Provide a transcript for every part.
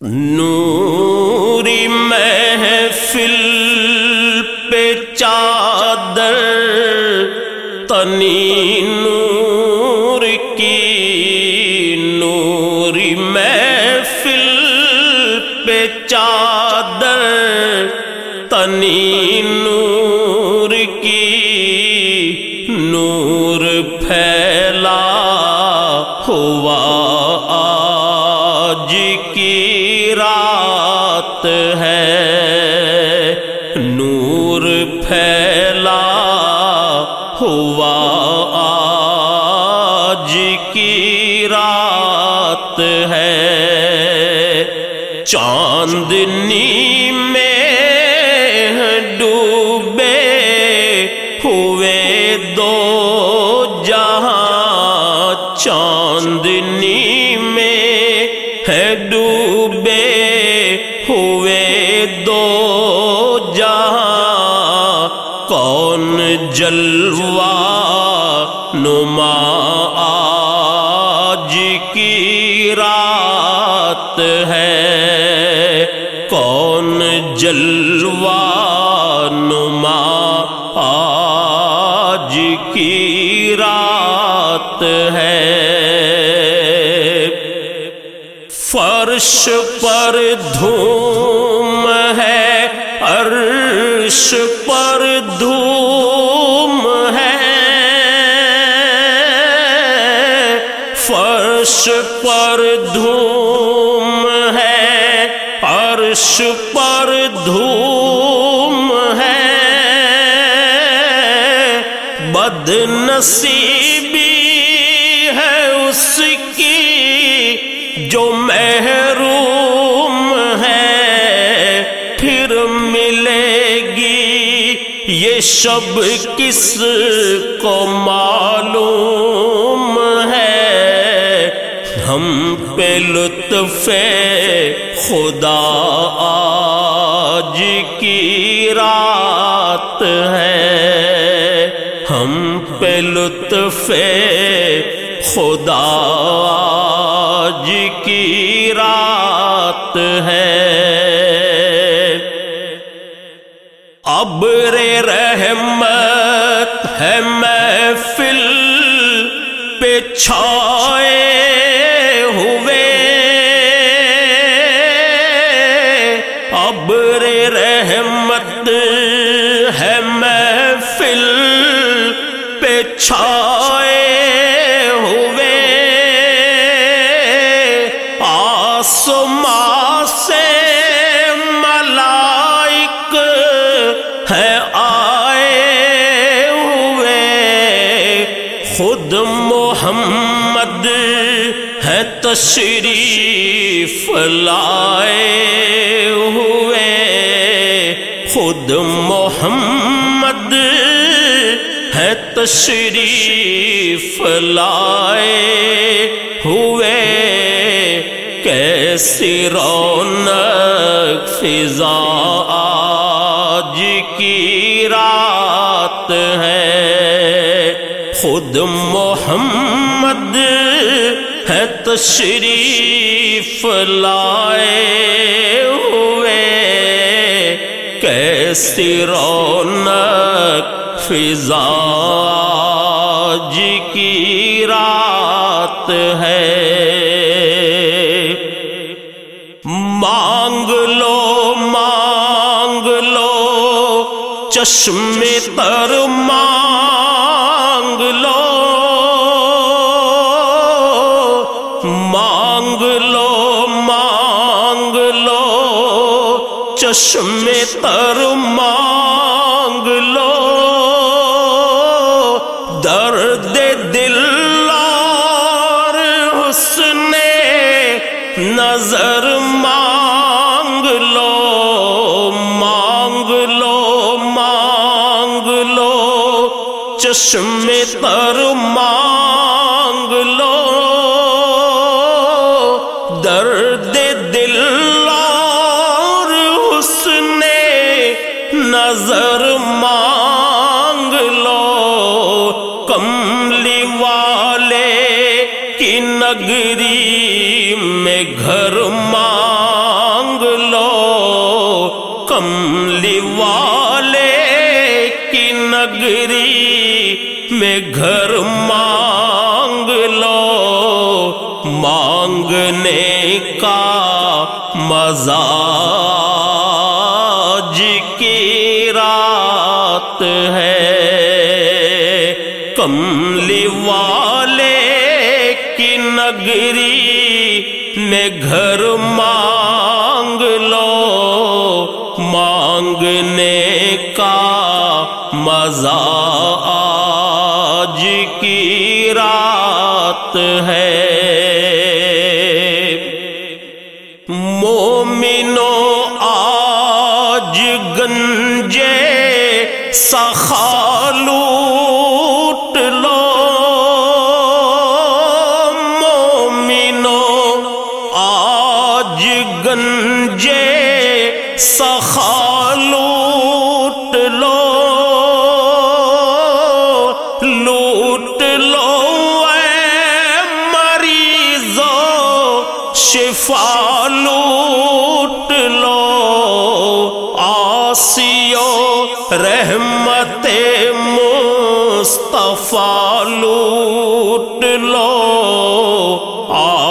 نوری محفل پہ چادر تنی نور کی نوری محفل پہ چادر تنی نور پھیلا ہوا آج کی رات ہے۔ چاندنی میں ڈوبے ہوئے دو جہاں چاندنی رات ہے۔ کون جلوا نما آج کی رات ہے۔ فرش پر دھوم ہے، عرش پر دھوم پر دھوم ہے، عرش پر دھوم ہے۔ بد نصیبی ہے اس کی جو محروم ہے۔ پھر ملے گی یہ شب کس کو معلوم پہ لطف خدا آج کی رات ہے۔ ہم پہ لطف خدا آج کی رات ہے۔ ابر رحمت ہے محفل پہ چھائے ابر رحمت ہے محفل پہ چھا تشریف لائے ہوئے خود محمد ہے تشریف لائے ہوئے کیسی رونق فضا آج کی رات ہے خود محمد ہے تشریف لائے ہوئے، کیسی رونق فضا آج کی رات ہے؟ مانگ لو مانگ لو، چشم تر مانگ چشم تر مانگ لو۔ درد دل اور حسن نظر مانگ لو۔ مانگ لو مانگ لو۔ چشم تر مانگ لو۔ کملی والے کی نگری میں گھر مانگ لو۔ کملی والے کی نگری میں گھر مانگ لو۔ مانگنے کا مزہ میں گھر مانگ لو، مانگنے کا مزہ آج کی رات ہے۔ مومنو آج گنجے سخالو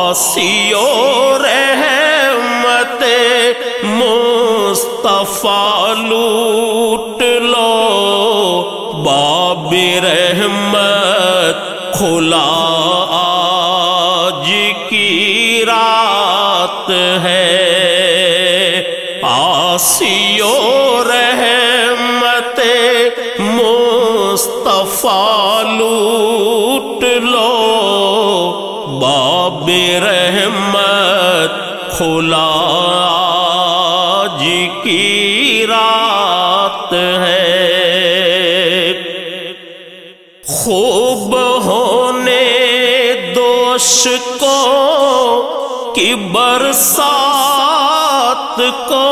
لو آسیو رحمت مصطفیٰ لوٹ لو۔ باب رحمت کھلا آج کی رات ہے۔ آسیو رحمت مصطفیٰ کھلا آج کی رات ہے۔ خوب ہونے دوش کو کی برسات کو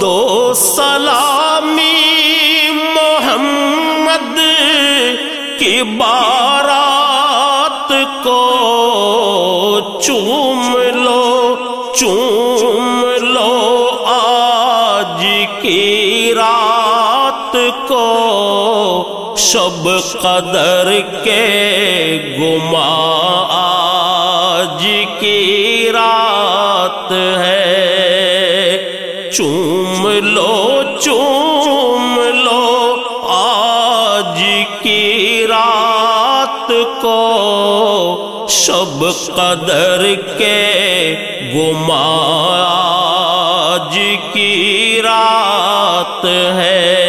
دو سلامی محمد کی بارات چوم لو چوم لو آج کی رات کو شب قدر کے گما آج کی رات ہے۔ قدر کے گما آج کی رات ہے۔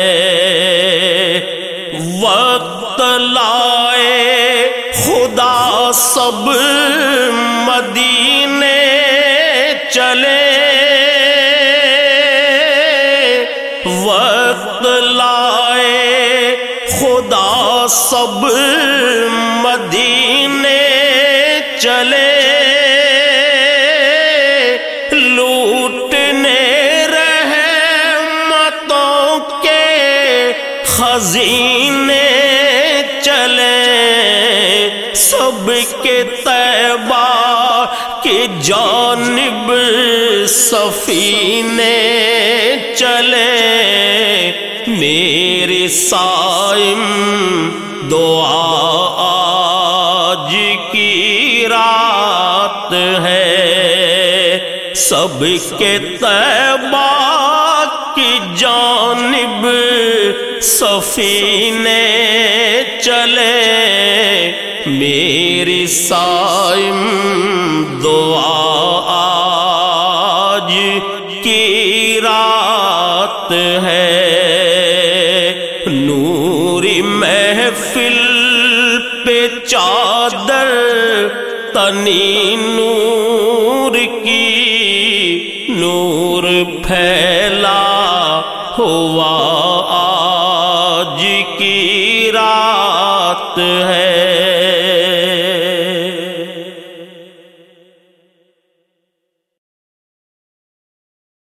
وقت لائے خدا سب مدینے چلے۔ وقت لائے خدا سب مدینے خزینے چلے سب کے طیبہ کی جانب سفینے چلے میری سائم دعا آج کی رات ہے سب کے طیبہ کی جانب سفینے چلے، میری سائم دعا آج کی رات ہے۔ نوری محفل پہ چادر، تنی نور کی نور پھیلا ہوا۔